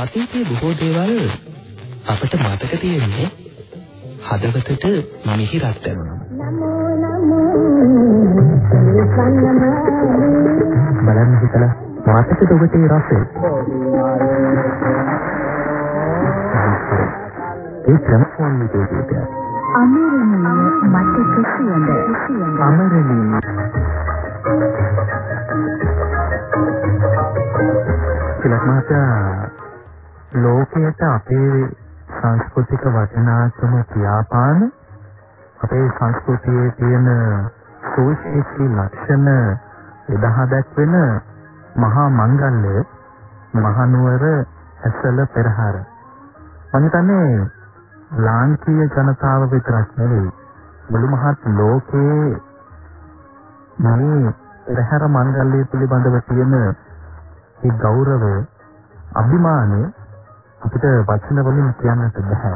අතීතයේ බොහෝ දේවල් අපට මතක තියෙන්නේ හදවතට මිහිරක් දැනුණා. බලන්න හිතලා මතකද ඔබට ඒ රසය? ඒ ක්‍රමෝන් විදියට අමරණීය මතක සුවඳ අමරණීය කියලා මහතා ලෝකයට අපේ සංස්කෘතික වටිනාකම කියාපාන අපේ සංස්කෘතියේ තියෙන සුවිශේෂී ලක්ෂණ එදා දැක්වෙන මහා මංගල්‍ය මහනුවර ඇසල පෙරහර. මම හිතන්නේ ලාංකීය ජනතාව විතරක් නෙවෙයි මුළු මහත් ලෝකයේ මේ පෙරහර මංගල්‍ය පිළිබඳව තියෙන ඒ ගෞරවය අභිමානය අපිට වචන වලින් කියන්නට බෑ.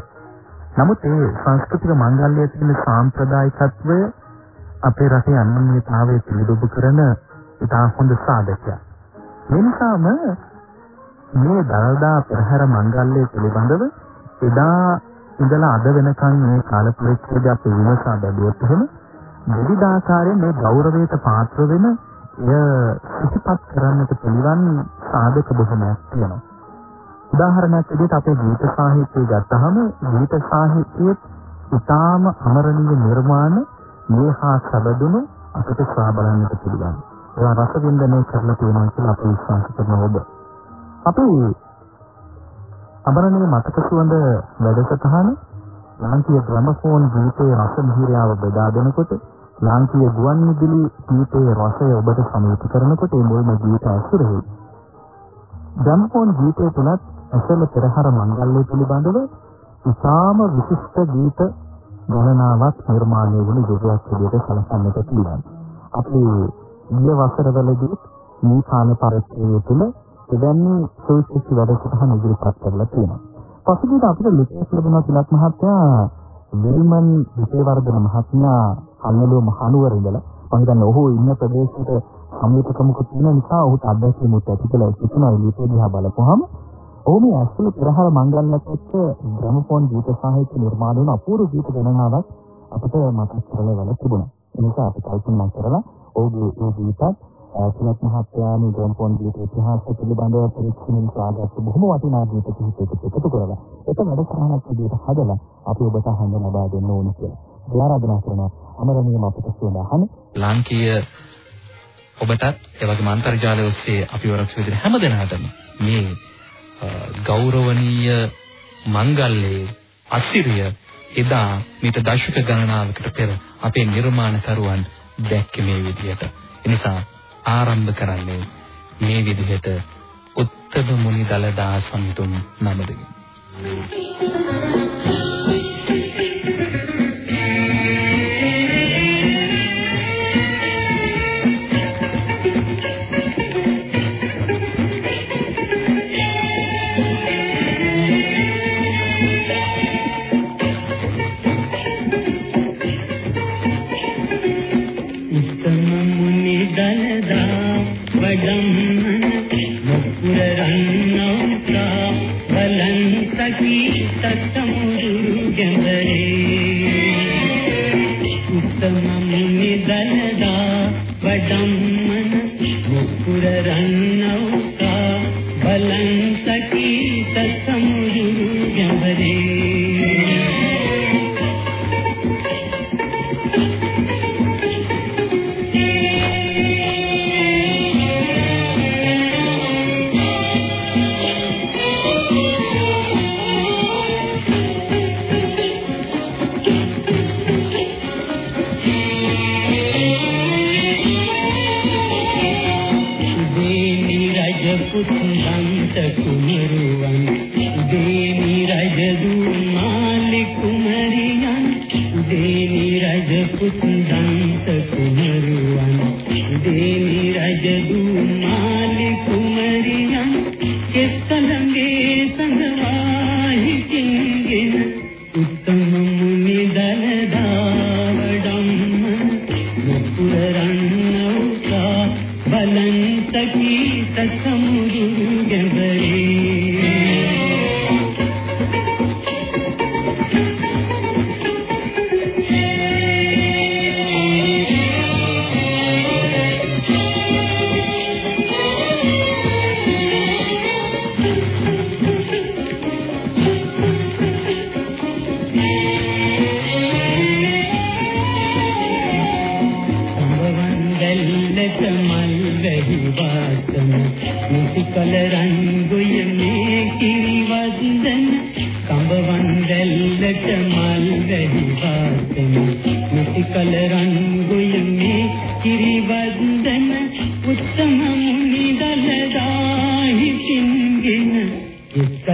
නමුත් ඒ සංස්කෘතික මංගල්‍යයේ තියෙන සාම්ප්‍රදායිකත්වය අපේ රටේ අනන්‍යතාවය පිළිබිඹු කරන ඉතා හොඳ සාධකයක්. මේ නිසාම මේ දල්දා පෙරහැර මංගල්‍යය පිළිබඳව එදා ඉඳලා අද වෙනකන් මේ කාල පරිච්ඡේදය අපි විමසා බැලුවොත් එහෙම විවිධ ආකාරයෙන් මේ ගෞරවයට පාත්‍ර වෙන එය සිහිපත් කරන්නට පුළුවන් සාධක බොහොමයක් තියෙනවා. උදාහරණයක් විදිහට අපේ ගීත සාහිත්‍යය ගත්තහම ගීත සාහිත්‍යයේ ඉතාම අමරණීය නිර්මාණ මේ හා සැබදුණු අපිට ස්වා බලන්නට පුළුවන්. ඒවා රස වින්දනය කරලා තියෙනවා කියලා අපි විශ්වාස කරනවා ඔබ. අපි අමරණීය මතක සුවඳ වැඩසටහන ලාංකීය ග්‍රැමෆෝන් ගීතයේ රස මිහිරියාව බෙදා දෙනකොට ලාංකීය ගුවන් විදුලි ගීතයේ රසය ඔබට සමීප කරනකොට මේ මුල්ම ගීත ඇසුරෙහි ග්‍රැමෆෝන් ගීතය තුලත් ඇසල පෙරහර මංගල්‍ය පිළිබඳව ඉතාම විශිෂ්ට ගීත ගණනාවක් නිර්මාණය වුණු යුගයක් විදිහට සැලකන්නට පුළුවන්. අපි ඊය වසරවලදී මේ කාල පරිච්ඡේදය තුළ එවැනි සුවිශේෂී වැඩසටහන් ඉදිරිපත් කරලා තියෙනවා. පසුගියද අපිට ලිපියක් ලැබුණා තිලක් මහත්තයා වෙල්මන් විජේවර්ධන මහත්මයා කන්නලුව මහනුවර ඉඳලා මම හිතන්නේ ඔහු ඉන්න ප්‍රදේශයට සමීපකමක තියෙන නිසා ඔහුට අත්දැකීමුත් ඇති කියලා හිතනවා ලිපිය දිහා බලපුවාම ඔහු මේ ඇස්වල පෙරහර මංගල්‍යත් එක්ක ග්‍රැමෆෝන් ගීත සාහිත්‍ය නිර්මාණ වන අපූර්ව ගීත ගණනාවක් අපිට මතක් කරලා වල තිබුණා. ඒ නිසා අපි කල්පනා කරලා ඔහුගේ ඒ ගීතත් සුනත් මහත්මයාගේ ග්‍රැමෆෝන් ගීත ඉතිහාසය පිළිබඳව පරීක්ෂණය සාගත බොහොම වටිනා ගීත කිහිපයකට එකතු කරලා ඒක වැඩසටහනක් විදිහට හදලා අපි ඔබට අහන්න ලබා දෙන්න ඕනේ කියලා. ආරාධනා කරනවා අමරණීය අපිට සුවඳ අහන්න. ලාංකීය ඔබටත් ඒ වගේම අන්තර්ජාලය ඔස්සේ අපි වරක් විදිහට හැමදෙනාටම මේ ගෞරවනීය මංගල්‍යයේ අසිරිය එදා මිට දශක ගණනාවකට පෙර අපේ නිර්මාණකරුවන් දැක්කේ මේ විදිහට. එනිසා ආරම්භ කරන්නේ මේ විදිහට උත්තම මුනි දලදා සම්තුන් නමදින්. Thank you.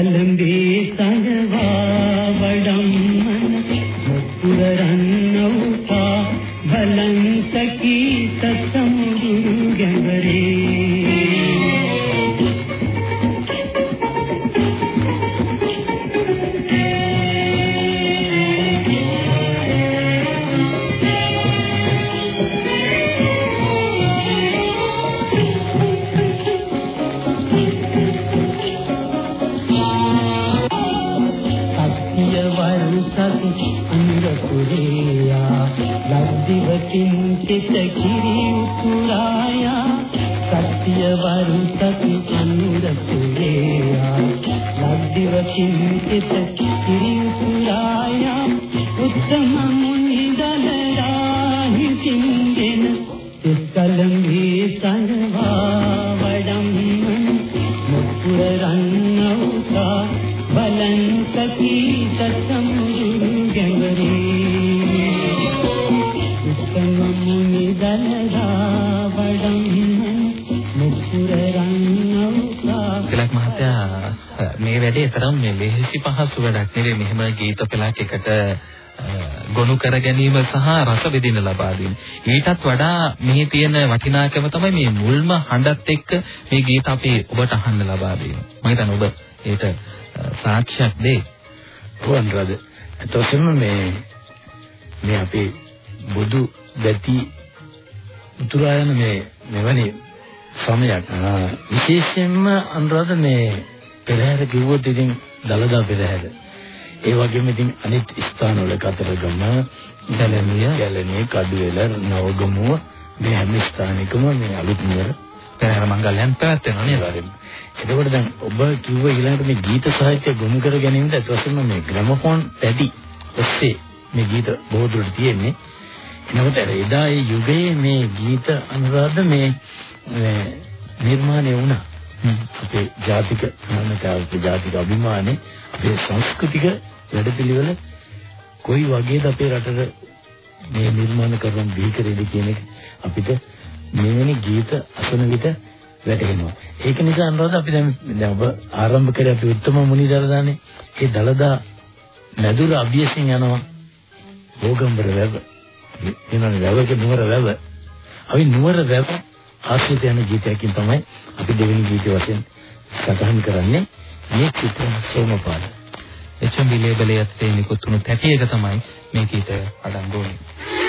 கலும்பி ගීත පෙළක් එකට අ, ගොනු කර ගැනීම සහ රස විඳින ලබා දීම. ඊටත් වඩා මෙහි තියෙන වටිනාකම තමයි මේ මුල්ම හඬත් එක්ක මේ ගීත අපි ඔබට අහන්න ලබා දීම. මම හිතන්නේ ඔබ ඒට අ, සාක්ෂියක් දෙයි. පුවන්රද එතකොටම මේ මේ අපේ බුදු දැති උතුරා යන මේ මෙවැනි සමයක් ආ, විශේෂයෙන්ම අනුරාධ මේ පෙරහැර කිව්වොත් ඉතින් දලදා පෙරහැර ඒ වගේම ඉතින් අනිත් ස්ථානවල කතරගම ගැලණිය ගැලණිය කඩුවෙල නවගමුව මේ හැම ස්ථානිකම මේ අලුත් නුවර පෙරහැර මංගල්‍යයන් පැවැත්වෙනවා නේද? එතකොට දැන් ඔබ කිව්ව ඊළඟට මේ ගීත සාහිත්‍ය ගොනු කර ගැනීමට අතවසම මේ ග්‍රැමෆෝන් පැඩි ඔස්සේ මේ ගීත බොහෝ දුරට තියෙන්නේ. එනකොට එදා ඒ යුගයේ මේ ගීත අනුරාධ මේ මේ නිර්මාණය වුණා. අපේ ජාතික මානකාවක ජාතික අභිමානේ අපේ සංස්කෘතික වැඩපිළිවෙල කොයි වගේද අපේ රටට මේ නිර්මාණ කරන දීකරේද කියන එක අපිට මෙවැනි ගීත අසන විට වැටහෙනවා. ඒක නිසා අනුරාධ අපි දැන් දැන් ඔබ ආරම්භ කරේ අපි උත්තම මුනි දලදානේ. ඒ දලදා මැදුර අභියසින් යනවා. ඕගම්බර වැව. එනන වැවක නුවර වැව. අපි නුවර වැව ආශ්‍රිත යන ගීතයකින් තමයි අපි දෙවෙනි ගීතය වශයෙන් සටහන් කරන්නේ. මේ චිත්‍ර සෝමපාල. HMB ලේබලයේ තියෙන නිකුත් වුණු තැටියක තමයි මේ ගීතය අඩංගු වෙන්නේ.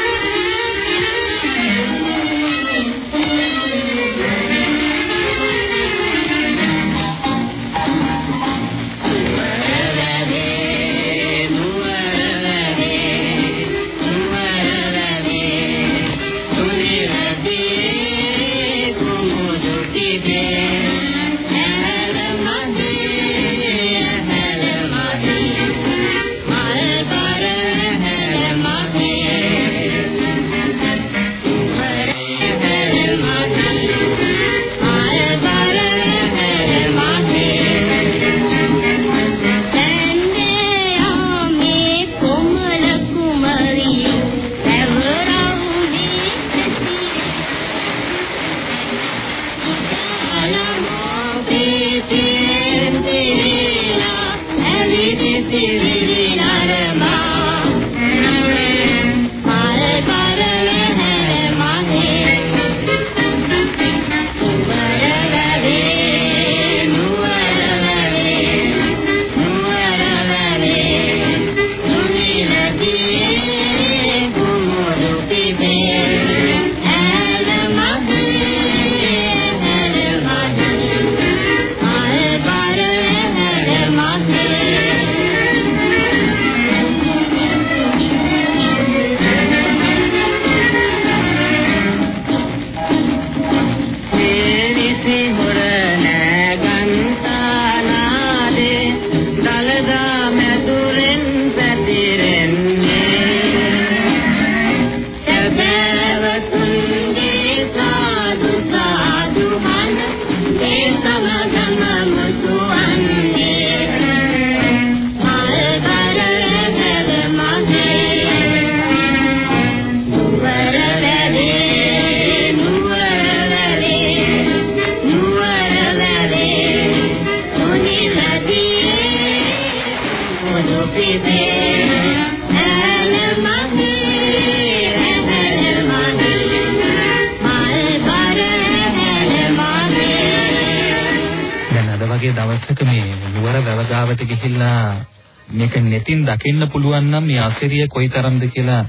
මේක netin දකින්න පුළුවන් නම් මේ අසිරිය කොයිතරම්ද කියලා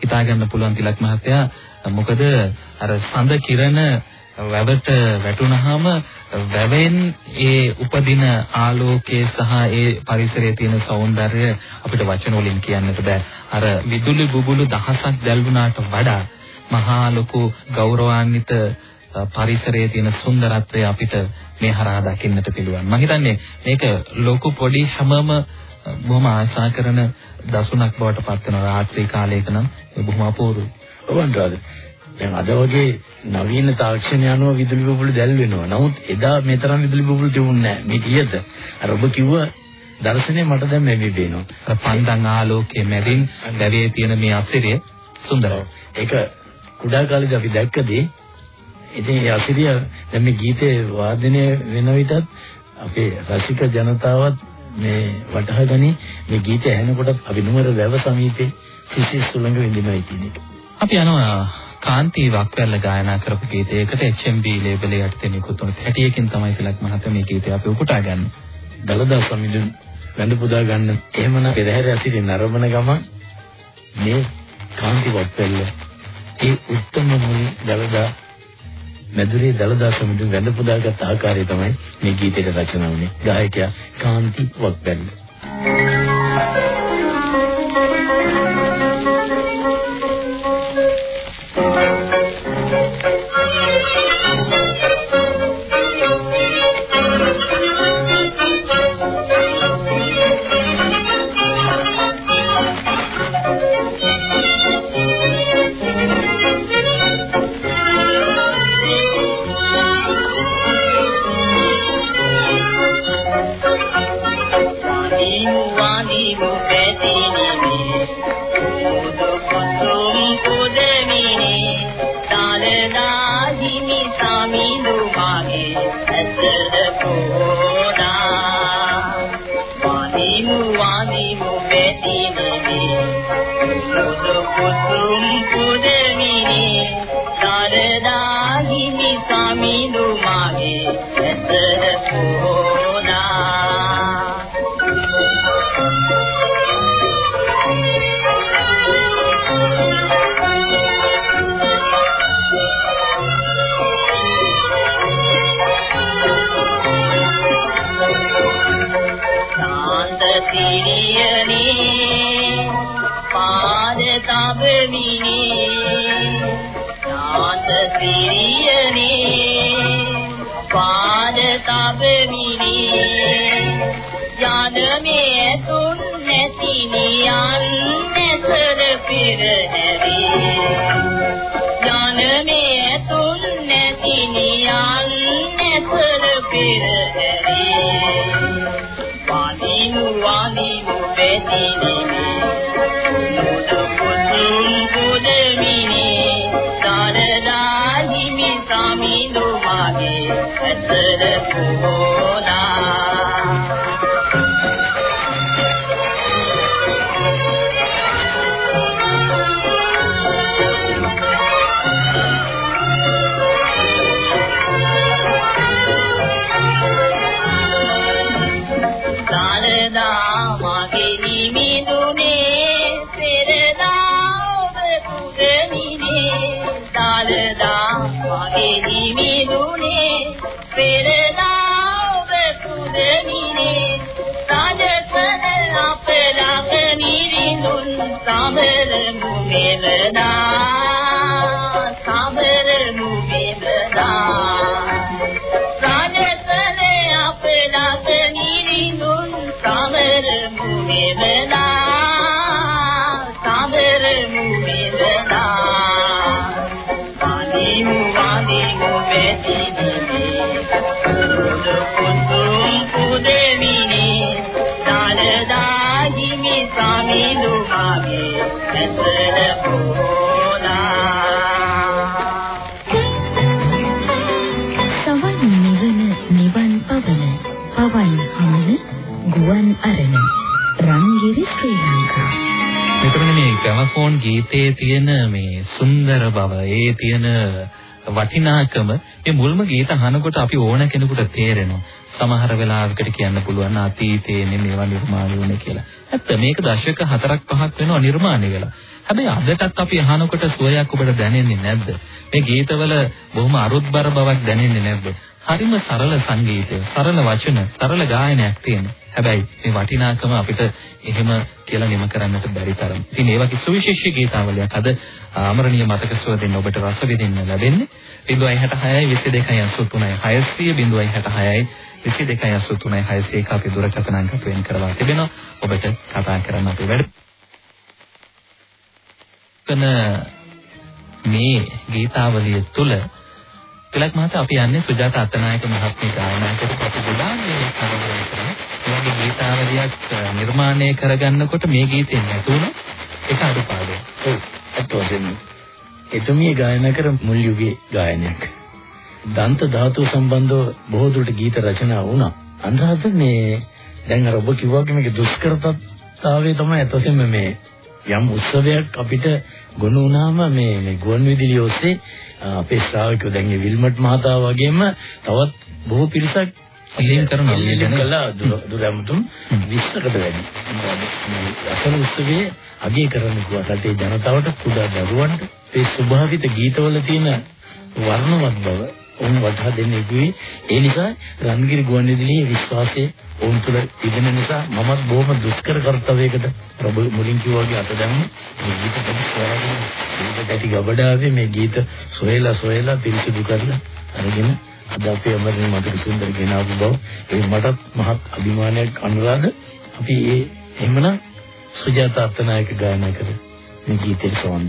හිතා ගන්න පුළුවන් තිලක් මහත්තයා. මොකද අර සඳ කිරණ වැවට වැටුනහම වැවෙන් ඒ උපදින ආලෝකයේ සහ ඒ පරිසරයේ තියෙන సౌందර්යය අපිට වචන වලින් කියන්නට බෑ. අර විදුලි බුබුලු දහසක් දැල්ුණාට වඩා මහා ලොකු ගෞරවාන්විත පරිසරයේ තියෙන සුන්දරත්වය අපිට මේ හරහා දකින්නට පුළුවන්. මම හිතන්නේ මේක ලොකු පොඩි හැමම බොහොම ආශා කරන දසුණක් බවට පත් වෙන රාත්‍රී කාලයක නම් බොහොම අපූර්වයි. ඔවන්ටද දැන් අද වගේ නවීන තාක්ෂණය අනුව විදුලි බුබුලු දැල් වෙනවා. නමුත් එදා මේ තරම් විදුලි බුබුලු තිබුණේ නැහැ. මේ කීයද? අර ඔබ කිව්ව දර්ශනය මට දැන් මේ විබේනවා. පන්දන් ආලෝකයේ මැදින් වැවේ තියෙන මේ අසිරිය සුන්දරයි. ඒක කුඩා කාලේදී අපි දැක්කදී ඉතින් ඒ අසිරිය දැන් මේ ගීතේ වාදනය වෙන විටත් අපේ රසික ජනතාවත් මේ වටහා ගනි මේ ගීතය ඇහෙනකොට අපි නුවර වැව සමීපේ සිසිල් සුළඟ විඳිනයි කියන එක. අපි යනවා කාන්ති වක්වැල්ල ගායනා කරපු ගීතයකට HMB ලේබල් යටතේ නිකුත් වුණු 60කින් තමයි තිලක් මහත්මයා මේ ගීතය අපි උපුටා ගන්න. දලදා සමිඳුන් වැඳ පුදා ගන්න එහෙමනම් පෙරහැර ඇසිරින් නරඹන ගමන් මේ කාන්ති වක්වැල්ල ඒ උත්තම මුනි දලදා මැදුරේ දලදා සමිඳුන් වැඳ පුදාගත් ආකාරය තමයි මේ ගීතේට රචනා වුනේ. ගායකයා කාන්ති වක්වැල්ල. ග්‍රැමෆෝන් ගීතයේ තියෙන මේ සුන්දර බව, ඒ තියෙන වටිනාකම මේ මුල්ම ගීත අහනකොට අපි ඕන කෙනෙකුට තේරෙනවා. සමහර වෙලාවකට කියන්න පුළුවන් අතීතයේ මේවා නිර්මාණය වුණේ කියලා. ඇත්ත මේක දශක 4ක් 5ක් වෙනවා නිර්මාණය වෙලා. හැබැයි අදටත් අපි අහනකොට සුවයක් ඔබට දැනෙන්නේ නැද්ද? මේ ගීතවල බොහොම අරුත්බර බවක් දැනෙන්නේ නැද්ද? හරිම සරල සංගීතය, සරල වචන, සරල ගායනයක් තියෙනවා. හැබැයි මේ වටිනාකම අපිට එහෙම කියලා නිම කරන්නට බැරි තරම්. ඉතින් මේ වගේ සුවිශේෂී ගීතාවලියක් අද අමරණීය මතක සුව දෙන්න ඔබට රස විඳින්න ලැබෙන්නේ 066 22 600 066 22 600 අපි දුරකථන අංක වෙන් කරලා තිබෙනවා. ඔබට කතා කරන්න අපේ වැඩ. කන මේ ගීතාවලිය තුල තිලක් මහතා අපි යන්නේ සුජාත අත්තනායක මහත්මිය ගායනා කරපු අපි ගොඩාක් මේ කවදාවත් කරන්නේ. ඒ වගේ ගීතාවලියක් නිර්මාණය කරගන්නකොට මේ ගීතෙන් නැතුණු එක අඩුපාඩුවක්. ඔව් ඇත්ත වශයෙන්ම. එතුමිය ගායනා කර මුල් යුගයේ ගායනයක්. දන්ත ධාතු සම්බන්ධව බොහෝ දුරට ගීත රචනා වුණා. අනුරාධ මේ දැන් අර ඔබ කිව්වා වගේ මේක දුෂ්කරතාවය තමයි ඇත්ත වශයෙන්ම මේ යම් උත්සවයක් අපිට ගොනු වුණාම මේ මේ ගුවන් විදුලිය ඔස්සේ අපේ ශ්‍රාවකයෝ දැන් මේ විල්මට් මහතා වගේම තවත් බොහෝ පිරිසක් ඉලින් කරනවා. මේ ගැන කළා දුරමුතුන් 20කට වැඩි. මේ අසල උත්සවයේ අගය කරන්න කිව්වා රටේ ජනතාවට කුඩා දරුවන්ට ඒ ස්වභාවිත ගීතවල තියෙන වර්ණවත් බව ඔවුන් වටහා දෙන්නේ කිව්වේ ඒ නිසා රන්ගිරි ගුවන්විදුලියේ විශ්වාසය ඔවුන් තුළ තිබෙන නිසා මමත් බොහොම දුෂ්කර කර්තව්‍යයකට ප්‍රභු මුලින් කිව්වා වගේ අත දැම්මේ. මේ ගීත ප්‍රතිස්වරයෙන් ගීත ගැටි ගබඩාවේ මේ ගීත සොයලා සොයලා පිරිසිදු කරලා අරගෙන අද අපේ අමරණීය මතක සුන්දර ගෙනාවු බව. ඒ මටත් මහත් අභිමානයක් අනුරාධ අපි ඒ එහෙමනම් සුජාත අත්තනායක ගායනා කර මේ ගීතේ සවන්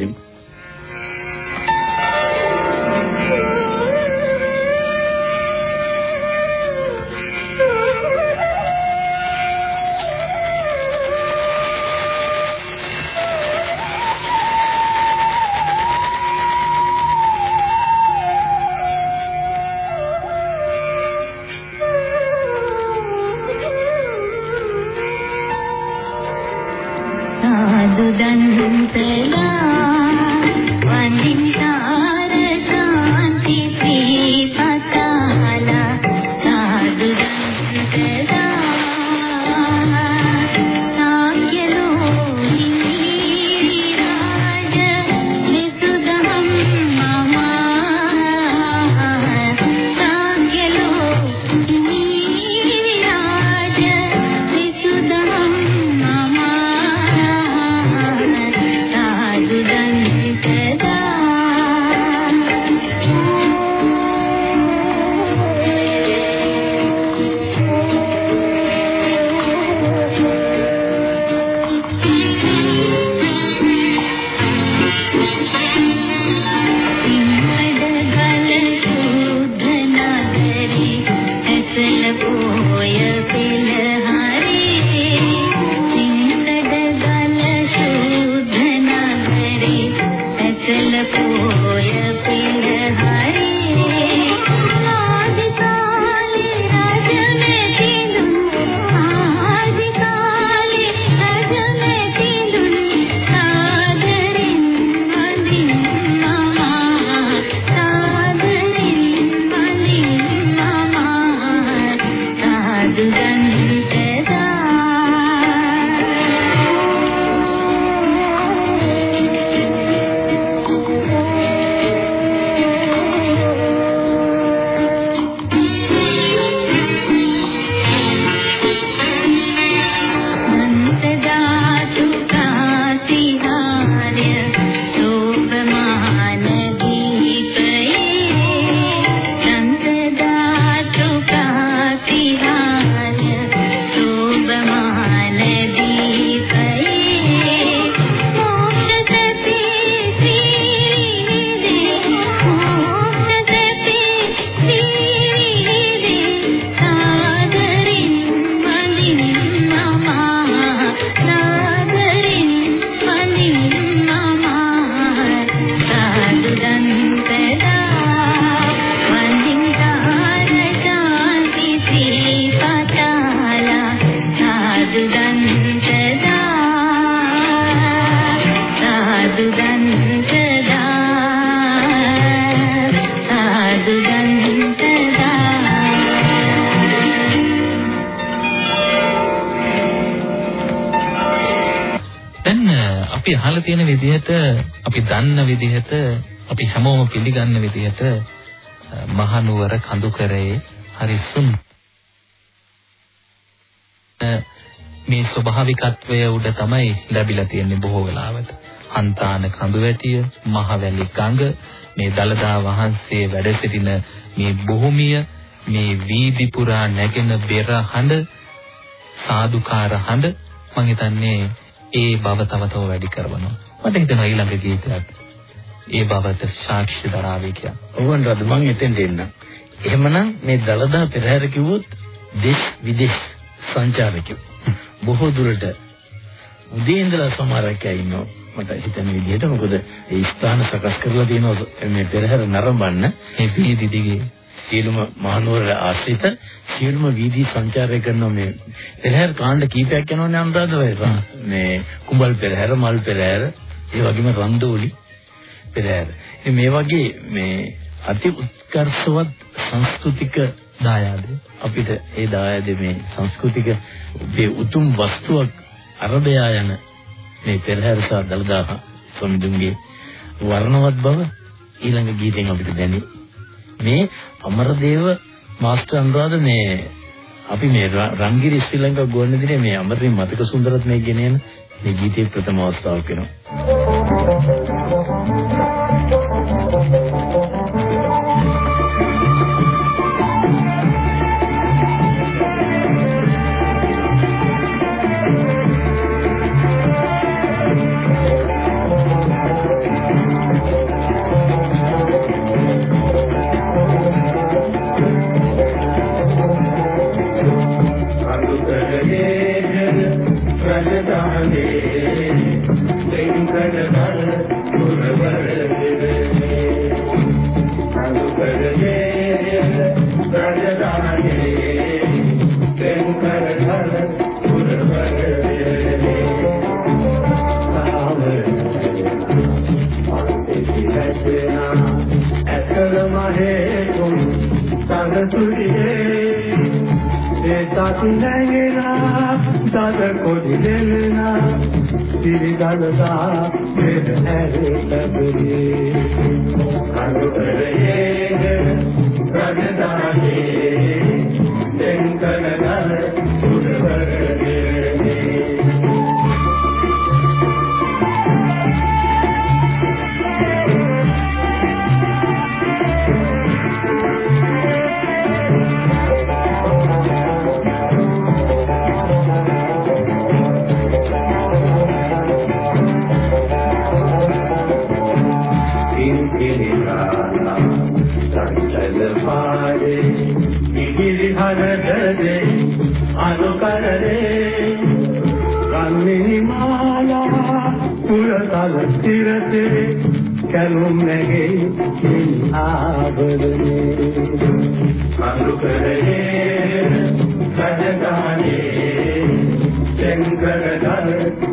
අපි අහලා තියෙන විදිහට අපි දන්න විදිහට අපි හැමෝම පිළිගන්න විදිහට මහනුවර කඳුකරේ හරි සුන් මේ ස්වභාවිකත්වය උඩ තමයි ලැබිලා තියෙන්නේ බොහෝ වෙලාවට. හන්තාන කඳුවැටිය, මහවැලි ගඟ, මේ දලදා වහන්සේ වැඩ සිටින මේ භූමිය, මේ වීදි පුරා නැගෙන බෙර හඬ, සාදුකාර හඬ මම හිතන්නේ ඒ බව තව තව වැඩි කරනවා. මට හිතෙනවා ඊළඟ ගීතයක් ඒ බවට සාක්ෂි දරාවේ කියලා. ඕවන් රද මං එතෙන් දෙන්නම්. එහෙමනම් මේ දලදා පෙරහැර කිව්වොත් දේශ විදේශ සංචාරකයෝ බොහෝ දුරට උදේ ඉඳලා සමහරක් අය ඉන්නවා මට හිතෙන විදිහට මොකද ඒ ස්ථාන සකස් කරලා තියෙනවා මේ පෙරහැර නරඹන්න මේ වීදි දිගේ සියලුම මහනුවර ආශ්‍රිත සියලුම වීදි සංචාරය කරන මේ පෙරහැර කාණ්ඩ කීපයක් යනවනේ අනුරාධපුරේ. මේ කුඹල් පෙරහැර මල් පෙරහැර ඒ වගේම රන්දෝලි පෙරහැර. මේ වගේ මේ අති උත්කර්ෂවත් සංස්කෘතික දායාද අපිට ඒ දායාද මේ සංස්කෘතික මේ උතුම් වස්තුවක් අරබයා යන මේ පෙරහැර සහ දලදා සම්දුන්ගේ වර්ණවත් බව ඊළඟ ගීතෙන් අපිට දැනේ මේ අමරදේව මාස්ටර් අනුරාධ මේ අපි මේ රංගිරි ශ්‍රී ලංකා ගුවන්විදුලියේ මේ අමරදේව මතක සුන්දරත්නය ගෙනෙන මේ ගීතයේ ප්‍රථම අවස්ථාවක් වෙනවා. ඇතල මහේතුම් සඳතුරියේ ඒතත් නැගෙනා දද කොඩි දෙලනා සිරිගලදා මෙද ඇරෙතබුරේ අනුතරයේ රජදාගේ දෙන්කනදර සුරවරගේ කරදේ අනුකරදේ රන්මිනි මාලා පුරතල තිරතේ කැලුම් නැගේ ආබදනේ අනුකරදේ සජගානේ සෙන්කරදේ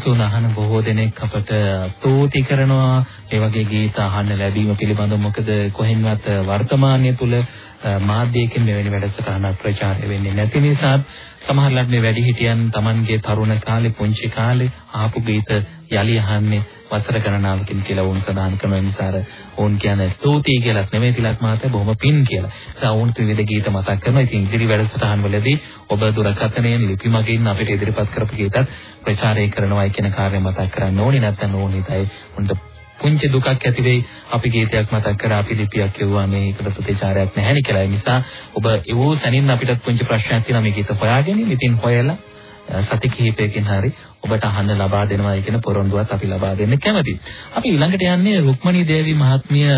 සුවඳ අහන බොහෝ බොහෝ දෙනෙක් අපට ස්තුති කරනවා. මේ වගේ ගීත අහන්න ලැබීම පිළිබඳව මොකද කොහෙන්වත් වර්තමානයේ තුල මාධ්‍යයකින් මෙවැනි වැඩසටහනක් ප්‍රචාරය වෙන්නේ නැති නිසා සමහරවිට මේ වැඩිහිටියන් Tamanගේ තරුණ කාලේ පුංචි කාලේ ආපු ගීත යලි අහන්නේ වසර ගණනාවකින් කියලා වුන් සදාන් කරන නිසා ඕන් කියන්නේ ස්තුතියි කියලාත් නෙමෙයි තිලක් මාතේ බොහොම පින් කියලා. ඒ වුන් ත්‍රිවිධ ගීත මතක් කරනවා. ඉතින් ඉදිරි වැඩසටහන් වලදී ඔබ දුරකථනයෙන් ලිපි මගින් අපිට ඉදිරිපත් කරපු ගීතත් ප්‍රචාරය කරනවායි කියන කාර්යය මතක් කරන්න ඕනේ නැත්නම් ඕනිතයි උන්ට පුංචි දුකක් ඇති වෙයි අපි ගීතයක් මතක් කරා අපි ලිපියක් කියුවා මේකට ප්‍රතිචාරයක් නැහැ නේ කියලා. ඒ නිසා ඔබ ඒවෝ සැනින් අපිට පුංචි ප්‍රශ්නයක් තියෙනවා මේ ගීත හොයාගෙන ඉතින් හොයලා සති කිහිපයකින් හරි ඔබට අහන්න ලබා දෙනවා කියන පොරොන්දුවත් අපි ලබා දෙන්න කැමතියි. අපි ඊළඟට යන්නේ රුක්මනී දේවී මහත්මිය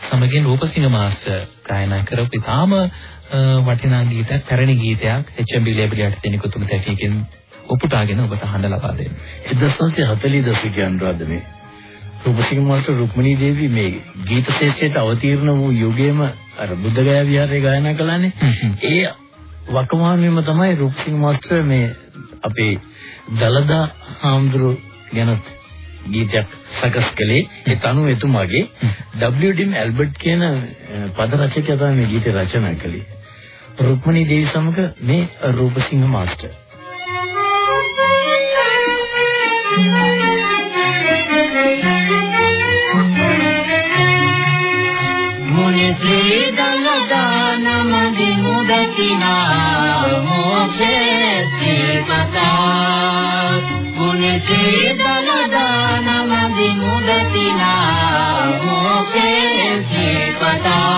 සමගින් රූපසිංහ මාස්ටර් ගායනා කරපු ඉතාම වටිනා ගීතයක්, පැරණි ගීතයක් HMB ලේබල් එකට දෙන කුතුම තැකීකින් උපුටාගෙන ඔබට අහන්න ලබා දෙන්න. 1940 දශකයේ අනුරාධපුරේ රූපසිංහ මාස්ටර් රුක්මනී දේවී මේ ගීත ශේෂ්ත්‍රයට අවතීර්ණ වූ යුගයේම අර බුද්ධගයා විහාරයේ ගායනා කළානේ. ඒ වකවානුවෙම තමයි රූපසිංහ මාස්ටර් මේ අපේ දලදා හාමුදුරු ගැන ගීතයක් සකස් කළේ ඒ තනුව එතුමාගේ W.D. ඇල්බර්ට් කියන පද රචකයා තමයි මේ ගීතය රචනා කළේ. රුක්මනී දේවී සමග මේ රූපසිංහ මාස්ටර් මුනි ශ්‍රී දලදාන මදි මුදතිනා මොක්ෂේ ශ්‍රීපතා මුනි ශ්‍රී දලදාන මදි මුදතිනා මොක්ෂේ ශ්‍රීපතා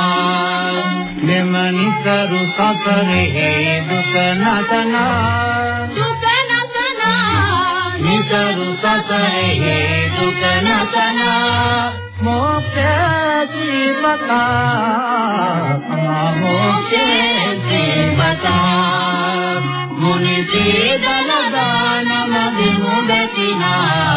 මෙමනි කරු සසරේ දුක නතනා දුක නසනා නිතරු සසරේ දුක නතනා මොක්ෂේ ශ්‍රීපතා මොක්ෂේ ශ්‍රීපතා මුනි ශ්‍රී දලදාන මදි මුදතිනා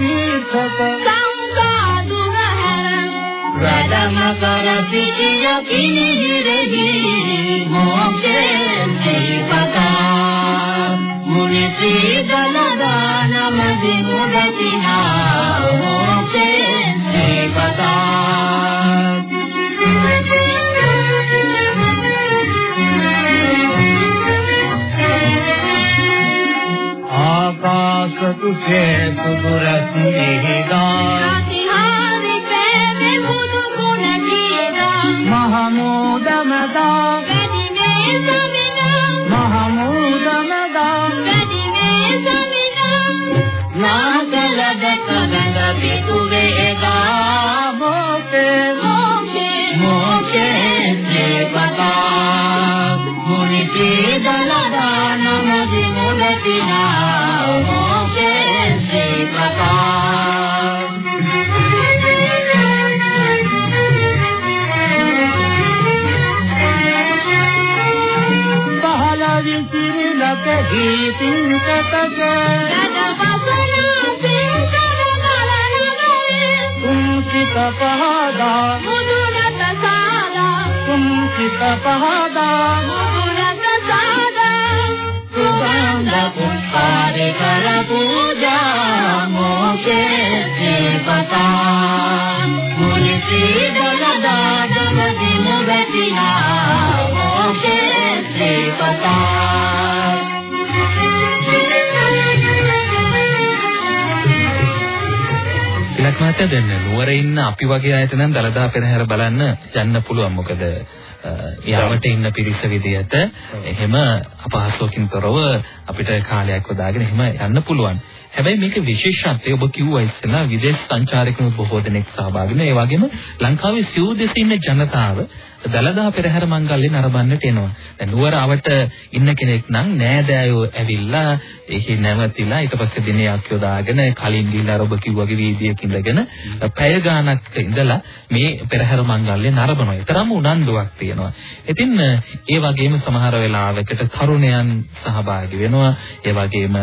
නිසබිතු තීර්ථක සංඝාදුර හැර වැඩම කර සිටිය පිනිහිරෙහි මොක්ෂේ ශ්‍රීපතා මුනි ශ්‍රී දලදාන මදි මුදතිනා මොක්ෂේ ශ්‍රීපතා ආකාශ තුසේ සුදුරස් නිහිදා ප්‍රතිහාරි පෑමේ බුදු ගුණ කීදා මහමෝදමදා වැඩි මේ සමිනා මහමෝදමදා වැඩි මේ සමිනා නාගලද කනද පිතු වේදා මොකේ? මොක්ෂේ මොකේ? ශ්‍රීපතා මුනි දලදාන මදි ගීතින් කතක රදවසනා සිංකර නලනනොයේ කුංචිත පහදා මුදුනත සාලා කුංචිත පහදා මුදුනත සාලා සුගන්ධ පුෂ්පාරි කර පූජා මොකේ ශ්‍රීපතා මුනි ශ්‍රී දලදාදමදි මුදතිනා මොකේ ශ්‍රීපතා මහත්තයා දැන් නුවර ඉන්න අපි වගේ අයට නම් දලදා පෙරහැර බලන්න යන්න පුළුවන් මොකද යාමට ඉන්න පිරිස විදියට එහෙම අපහසුවකින් තොරව අපිට කාලයක් යොදාගෙන එහෙම යන්න පුළුවන්. හැබැයි මේක විශේෂත්වය ඔබ කිව්වා ඉස්සෙල්ලා විදේශ සංචාරකයන් බොහෝ දෙනෙක් සහභාගී වෙනවා. ඒ වගේම ලංකාවේ සිව් දෙස ඉන්න ජනතාව දලදා පෙරහැර මංගල්‍ය නරඹන්නට එනවා. දැන් නුවර අවට ඉන්න කෙනෙක් නම් නෑදෑයෝ ඇවිල්ලා එහි නැවතිලා ඊට පස්සේ දිනයක් යොදාගෙන කලින් ගිහිල්ලා ඔබ කිව්වාගේ වීදියක ඉඳගෙන පැය ගාණක් ඉඳලා මේ පෙරහැර මංගල්‍ය නරඹනවා. ඒතරම් උනන්දුවක් තියෙනවා. තියෙනවා. ඉතින් ඒ වගේම සමහර වෙලාවකට තරුණයන් සහභාගී වෙනවා. ඒ වගේම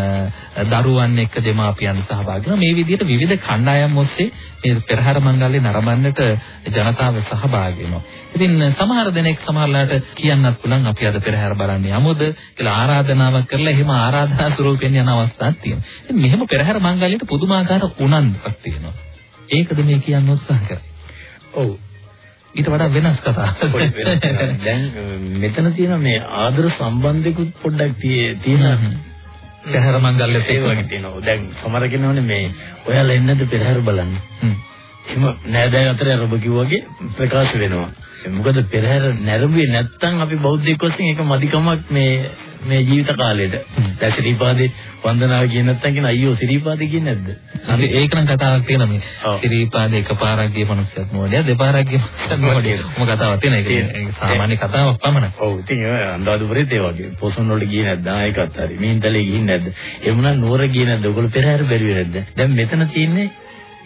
දරුවන් එක්ක දෙමාපියන් සහභාගී වෙනවා. මේ විදිහට විවිධ කණ්ඩායම් ඔස්සේ මේ පෙරහැර මංගල්‍ය නරඹන්නට ජනතාව සහභාගී වෙනවා. ඉතින් සමහර දෙනෙක් සමහරලාට කියන්නත් පුළුවන් අපි අද පෙරහැර බලන්න යමුද කියලා ආරාධනාවක් කරලා එහෙම ආරාධනා ස්වරූපෙන් යන අවස්ථාවක් තියෙනවා. මෙහෙම පෙරහැර මංගල්‍යයට පුදුමාකාර උනන්දුවක් තියෙනවා. ඒකද මේ කියන්න උත්සාහ කරන්නේ. ඔව් ඊට වඩා වෙනස් කතා. දැන් මෙතන තියෙන මේ ආදර සම්බන්ධිකුත් පොඩ්ඩක් තියෙන පෙරහැර මංගල්‍යත් ඒ වගේ තියෙනවා. දැන් සමහර කෙනානේ මේ ඔයාලා එන්නද පෙරහැර බලන්න. හ්ම්. එහෙම නෑදෑය අතර අර ඔබ කිව්වාගේ ප්‍රකාශ වෙනවා. මොකද පෙරහැර නැරඹුවේ නැත්තම් අපි බෞද්ධයෙක් වශයෙන් ඒක මදිකමක් මේ මේ ජීවිත කාලෙට. දැන් ශ්‍රීපාදේ වන්දනාව කියන නැත්තම් කියන අයියෝ ශ්‍රීපාදේ කියන්නේ නැද්ද? හරි ඒක නම් කතාවක් තියෙනවා මේ. ශ්‍රීපාද එකපාරක් ගිය මනුස්සයෙක් මොඩියා දෙපාරක් ගිය මනුස්සයෙක් මොඩියා. ඔම කතාවක් තියෙන ඒක. ඒක සාමාන්‍ය කතාවක් පමණයි. ඔව් ඉතින් ඒ අන්දාදුපුරේත් ඒ වගේ පොසොන් වලට ගියේ නැද්ද ආ ඒකත් හරි මීන්තලේ ගිහින් නැද්ද එමුණා නුවර ගියේ නැද්ද ඔයගොල්ලෝ පෙරහැර බැලුවේ නැද්ද දැන් මෙතන තියෙන්නේ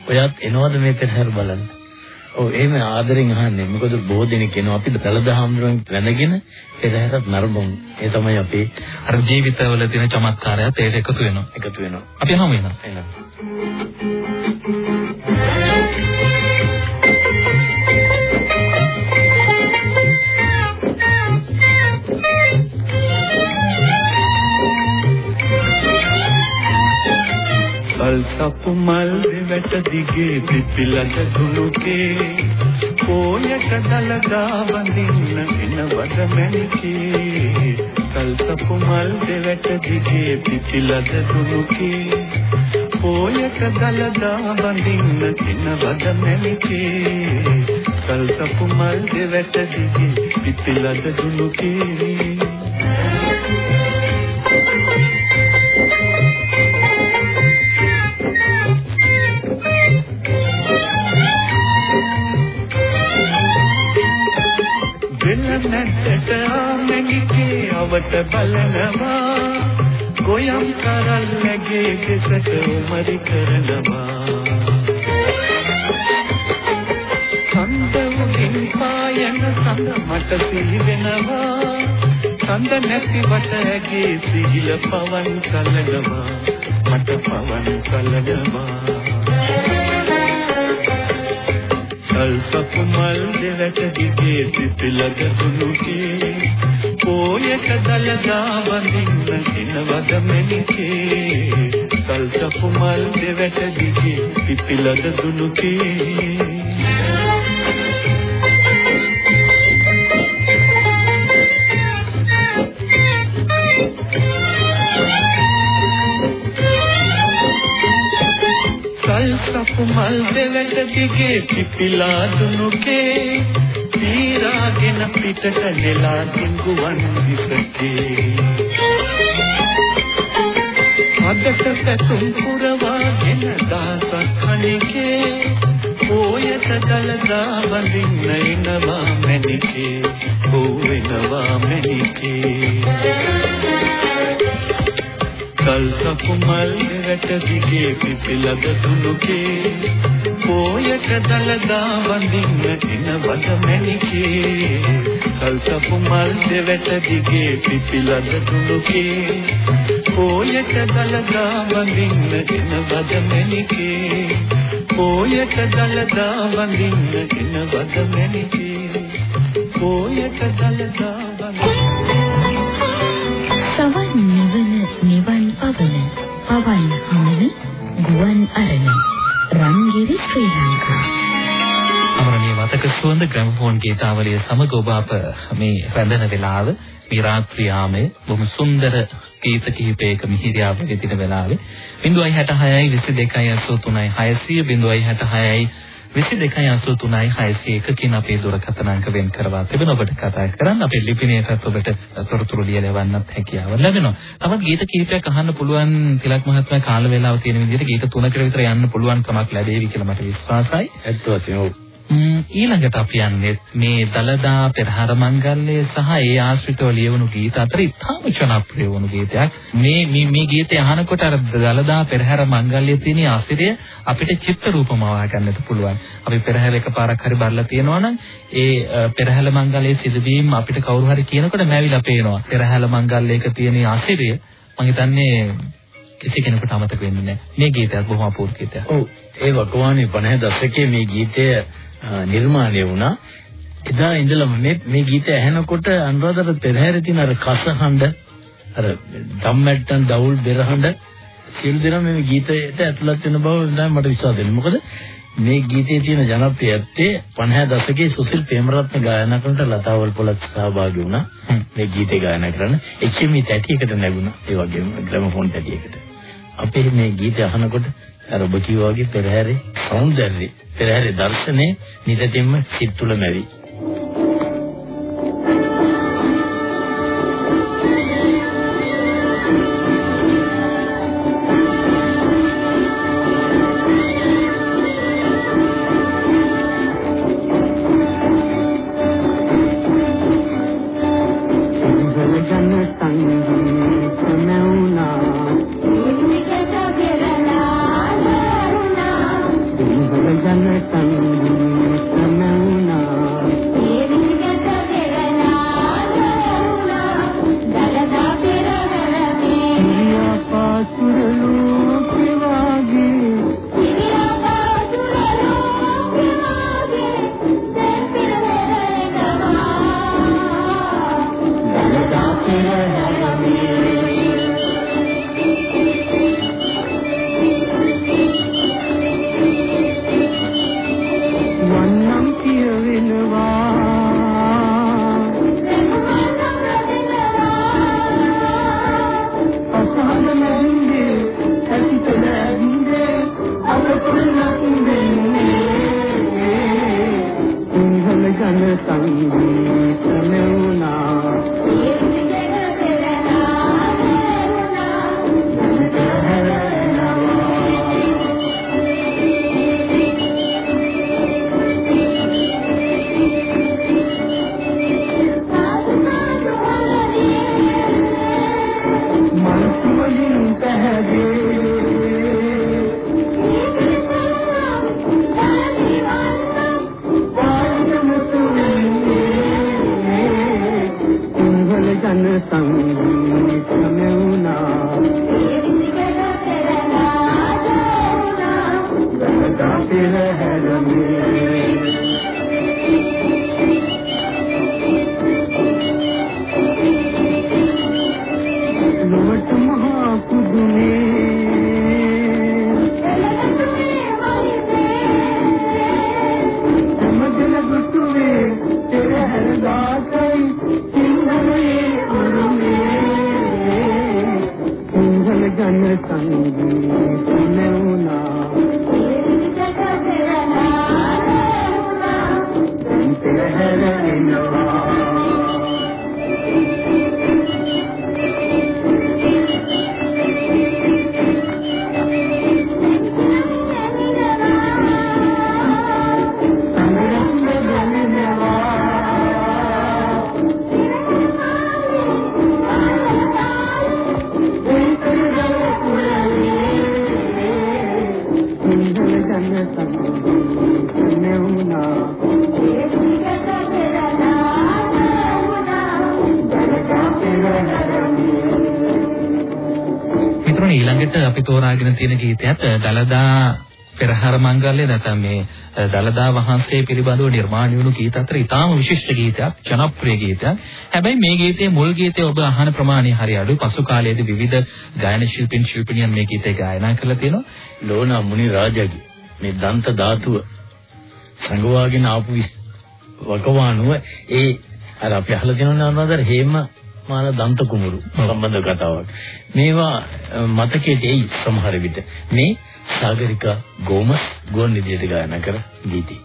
ඔයත් එනවද මේ පෙරහැර බලන්න ඔව් එහෙම ආදරෙන් අහන්නේ මොකද බොහෝ දෙනෙක් එනවා අපි දලදහම්දුරන් වැඳගෙන පෙරහැරත් නරඹමු ඒ තමයි අපේ අර ජීවිතවල තියෙන චමත්කාරයත් ඒකට එකතු වෙනවා. එකතු වෙනවා අපි හමු වෙනවා. එහෙනම් සල්සප්පු මල් දෙවැට දිගේ පිපිලද දුනුකේ පෝයට දලදා වඳින්න එනවද මැනිකේ සල්සප්පු මල් දෙවැට දිගේ පිපිලද දුනුකේ පෝයට දලදා වඳින්න එනවද මැනිකේ සල්සප්පු මල් දෙවැට දිගේ පිපිලද දුනුකේ ආමෙනිකේ අවට බලනවා. ගොයම් කරල්ලගේ කෙසට උමරි කරනවා. සඳ උඩින් පායන සඳ මට සිහි වෙනවා සඳ නැති වට ඇගේ සිහිල පවන් කලනවා මට පවන් කලනවා සල්සපු මල් දෙවැට දිගේ සිපිලක තුනුකේ පෝයක දලදා වඳින්න එනවද මෙනිකේ සල්සපු මල් දෙවැට දිගේ සිපිලක තුනුකේ සල්සපු මල් දෙවැට දිගේ පිපිලා දුනුකේ. පීරාගෙන පිටට නෙලා කිඟුවන් විසකේ. අදට පැතුම් පුරවාගෙන දාසක් කණිකේ. පෝයට දලදා වඳින්න එනවා මැනිකේ ඕ වෙනවා මැනිකේ සල්සපු මල් රට දිගේ පිපිලද තුනුකේ පෝයට දලදා වඳින්න එනවද මැනිකේ සල්සපු මල් දෙවැට දිගේ පිපිලද තුනුකේ පෝයට දලදා වඳින්න එනවද මැනිකේ පෝයට දලදා වඳින්න එනවද මැනිකේ පෝයට දලදා වඳින්න සවන් නිවන නිවන් පවන පවන් හමන ගුවන් අරණ. රන්ගිරි ශ්‍රී ලංකා අමරණීය මතක සුවඳ ග්‍රැමෆෝන් ගීතාවලිය සමග ඔබ අප මේ රැඳෙන වෙලාව මේ රාත්‍රියාමයේ බොහොම සුන්දර ගීත කිහිපයක මිහිරියාව ගෙතින වෙලාවේ. 066යි 22යි 83යි 600 066යි 2283යි 601 කියන අපේ දුරකථන අංක වෙන් කරවා තිබෙන ඔබට කතා කරන්න අපේ ලිපිණයටත් ඔබට තොරතුරු ලියලා එවන්නත් හැකියාව ලැබෙනවා. තවත් ගීත කිහිපයක් අහන්න පුළුවන් තිලක් මහත්මයා කාල වේලාව තියෙන විදිහට ගීත තුනකට විතර යන්න පුළුවන් කමක් ලැබෙවි කියලා මට විශ්වාසයි. ඇත්ත වශයෙන්ම ඔව්. ම්ම්, ඊළඟට අපි යන්නේ මේ දලදා පෙරහර මංගල්‍යය සහ ඒ ආශ්‍රිතව ලියවුණු ගීත අතර ඉතාම ජනප්‍රිය වුණු ගීතයක්. මේ මේ මේ ගීතය අහනකොට අර දලදා පෙරහර මංගල්‍යයේ තියෙන ආශ්‍රිතය අපිට චිත්‍ර රූපමවා ගන්නට පුළුවන්. අපි පෙරහැර එකපාරක් හරි බලලා තියෙනවා නම් ඒ අ, පෙරහැර මංගල්‍යයේ සිදුවීම් අපිට කවුරු හරි කියනකොට නැවිලා පේනවා. පෙරහැර මංගල්‍යයක තියෙන ආශ්‍රිතය මම හිතන්නේ කිසි කෙනෙකුට අමතක වෙන්නේ නැහැ. මේ ගීතයක් බොහොම අපූර්ව ගීතයක්. ඔව් ඒ වකවානුවේ 50 දශකයේ මේ ගීතය අ, නිර්මාණය වුණා. එදා ඉඳලම මේ මේ ගීතය ඇහෙනකොට අනුරාධපුර පෙරහැරේ තියෙන අර කසහඬ අර ධම්මැට්ටන් දවුල් බෙරහඬ සියලු දෙනා මේ ගීතයට ඇතුළත් වෙන බව තමයි මට විශ්වාස වෙන්නේ. මොකද මේ ගීතයේ තියෙන ජනප්‍රියත්වය 50 දශකයේ සුසිල් ප්‍රේමරත්න ගායනා කරනට ලතාවල් පොලත් සහභාගී වුණා. මේ ගීතය ගායනා කරන්න HMV තැටියකට ලැබුණා. ඒ වගේම ග්‍රැමෆෝන් තැටියකට. අපේ මේ ගීතය අහනකොට අර ඔබ කිව්වා වගේ පෙරහැරේ సౌందර්යය පෙරහැරේ දර්ශනය නිතරම සිත් තුළ මැවි. අපි තෝරාගෙන තියෙන ගීතයත් දලදා පෙරහර මංගල්‍ය නැත්නම් මේ අ, දලදා වහන්සේ පිළිබඳව නිර්මාණය වුණු ගීත අතර ඉතාම විශිෂ්ට ගීතයක් ජනප්‍රිය ගීතයක්. හැබැයි මේ ගීතයේ මුල් ගීතය ඔබ අහන ප්‍රමාණය හරි අඩුයි. පසු කාලයේදී විවිධ ගායන ශිල්පීන් ශිල්පිනියන් මේ ගීතය ගායනා කරලා තියෙනවා. ලෝනා මුනි රාජගේ මේ දන්ත ධාතුව සංගවාගෙන ආපු විස්- වකවානුව ඒ අර අපි අහලා තියෙනවා නේද හේම මාන දන්ත කුමරු සම්බන්ධ කතාවක්. මේවා අ, මතකයේ එයි සමහර විට. මේ සාගරිකා ගෝමස් ගුවන් විදුලියට ගායනා කර ගීතී.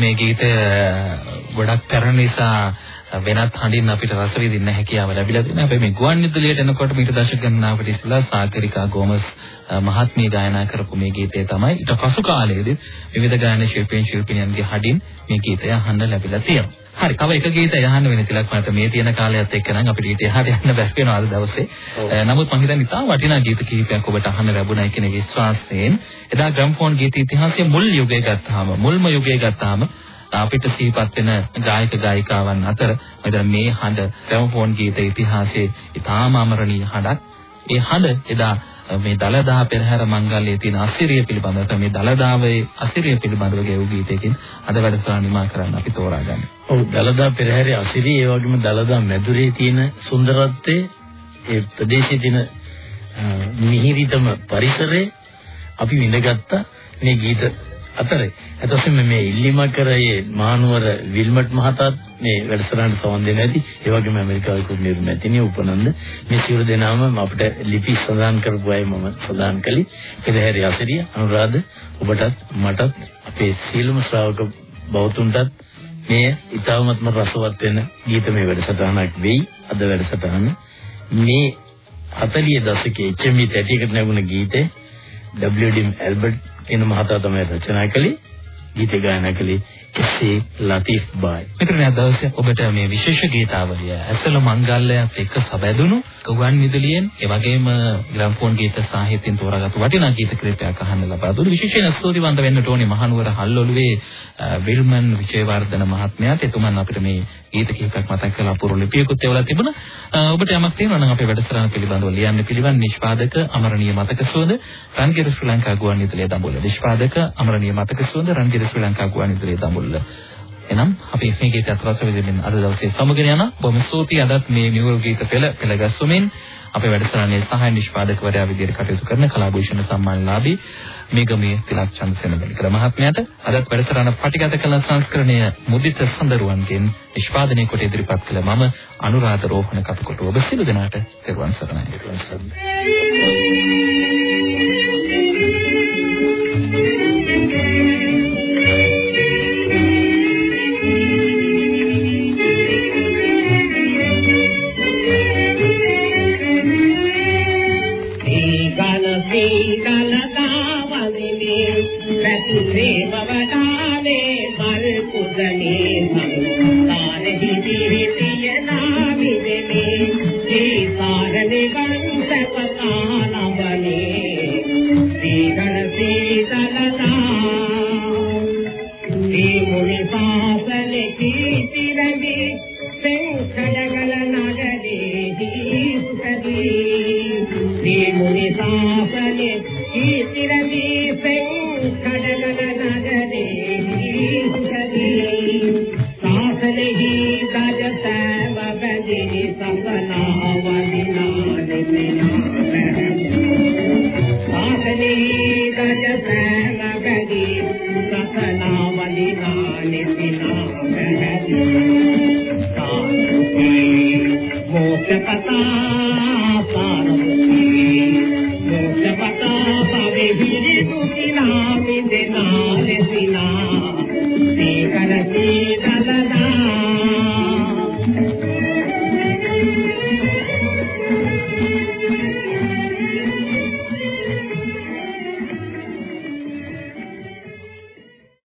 මේ ගීතය ගොඩක් පැරණි නිසා වෙනත් හඬින් අපිට රස විඳින්න හැකියාව ලැබිලා තියෙනවා. හැබැයි මේ ගුවන් විදුලියට එනකොට මීට දශක ගණනාවකට ඉස්සෙල්ලා සාගරිකා ගෝමස් මහත්මිය ගායනා කරපු මේ ගීතය තමයි ඊට පසු කාලයේදී විවිධ ගායන ශිල්පීන් ශිල්පිනියන්ගේ හඬින් මේ ගීතය අහන්න ලැබිලා තියෙනවා. හරි, තව එක ගීතයක් අහන්න වෙන තිලක් මට මේ තියෙන කාලයත් එක්ක නම් අපිට ඊට එහාට යන්න බැරි වෙනවා අද දවසේ. නමුත් මම හිතන්නේ ඉතාම වටිනා ගීත කිහිපයක් ඔබට අහන්න ලැබුණයි කියන විශ්වාසයෙන් එදා ග්‍රැම්ෆෝන් ගීත ඉතිහාසයේ මුල් යුගය ගත්තාම මුල්ම යුගය ගත්තාම අපිට සිහිපත් වෙන ගායක ගායිකාවන් අතර මම මේ හඬ ග්‍රැම්ෆෝන් ගීත ඉතිහාසයේ ඉතාම අමරණීය හඬක්. ඒ හඬ එදා මේ දලදා පෙරහැර මංගල්‍යයේ තියෙන අසිරිය පිළිබඳව මේ දලදාවේ අසිරිය පිළිබඳව ගෙවූ ගීතයකින් අද වැඩසටහන නිමා කරන්න අපි තෝරාගන්නේ. ඔව් දලදා පෙරහැරේ අසිරිය ඒ වගේම දලදා මැදුරේ තියෙන සුන්දරත්වයේ ඒ ප්‍රදේශයේ තියෙන මිහිරිතම පරිසරය අපි විඳගත්ත මේ ගීත අතරේ. එතකොට මේ ඉල්ලීමක් කරේ මහනුවර විල්මට් මහතාත් මේ වැඩසටහනට සම්බන්ධ වෙන්නේ නැති ඒ වගේම ඇමරිකාවේ කුඩු නිර්මාතිනිය උපනන්ද. මේ සියලු දෙනාම අපිට ලිපි සඳහන් කරපු අය මම සඳහන් කළේ. පෙරහැරි අසිරිය අනුරාධ ඔබටත් මටත් අපේ සීලම ශ්‍රාවක බෞතුන්ටත් මේ ඊටවත්ම රසවත් වෙන ගීතමය වැඩසටහනක් වෙයි. අද වැඩසටහන මේ 40 දශකයේ HMV තැටියකට නැගුණ ගීතේ WD ඇල්බර්ට් කියන මහතා තමයි රචනා කළේ ගීත ගායනා කළේ. S A. ලතීෆ් බායි. මෙතන අද දවසේ ඔබට මේ විශේෂ ගීතාවලිය ඇසල මංගල්‍යයත් එක්ක සබැඳුණු ගුවන් විදුලියෙන් ඒ වගේම ග්‍රැම්ෆෝන් ගීත සාහිත්‍යයෙන් තෝරාගත්තු වටිනා ගීත ක්‍රියාපයක් අහන්න ලබා දුන්නු විශේෂයෙන් ස්තුතිවන්ත වෙන්නට ඕනේ මහනුවර හල්ඔළුවේ විල්මන් විජේවර්ධන මහත්මයාට එතුමන් අපිට මේ ගීත කිහිපයක් මතක් කරලා අපූර්ව ලිපියකුත් එවලා තිබුණා. ඔබට යමක් තියෙනවා නම් අපේ වැඩසටහන පිළිබඳව ලියන්න පිළිවන් නිෂ්පාදක අමරණීය මතක සුවඳ රන්ගිර ශ්‍රී ලංකා ගුවන් විදුලිය දඹුල්ල. නිෂ්පාදක අමරණීය මතක සුවඳ රන්ගිර ශ්‍රී ලංකා ගුවන් විදුලිය දඹුල්ල. එනම් අපි මේ ගීත අතරස වෙදින්න අද දවසේ සමගන යන බොහොම ස්තුතියි. අදත් මේ මියුල් ගීත පෙළ පෙළගැස්වමින් අපේ වැඩසටහනේ සහාය නිෂ්පාදකවරයා විදිහට කටයුතු කරන කලාභූෂණ සම්මානලාභී මේගමේ තිලක් චන්දසේනගලිකර මහත්මයාට අදත් වැඩසටහන පටිගත කළ සංස්කරණය මුදිත සඳරුවන්ගෙන් නිෂ්පාදනය කොට ඉදිරිපත් කළ මම අනුරාධ රෝහණ කපුකොට ඔබ සියලු දෙනාට තෙරුවන් සරණයි.